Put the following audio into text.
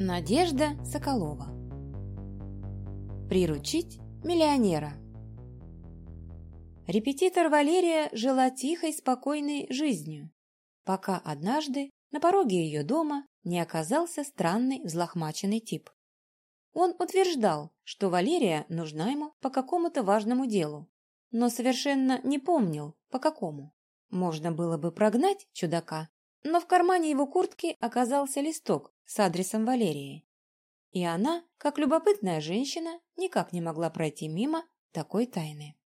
Надежда Соколова Приручить миллионера Репетитор Валерия жила тихой, спокойной жизнью, пока однажды на пороге ее дома не оказался странный взлохмаченный тип. Он утверждал, что Валерия нужна ему по какому-то важному делу, но совершенно не помнил, по какому. Можно было бы прогнать чудака, но в кармане его куртки оказался листок с адресом Валерии. И она, как любопытная женщина, никак не могла пройти мимо такой тайны.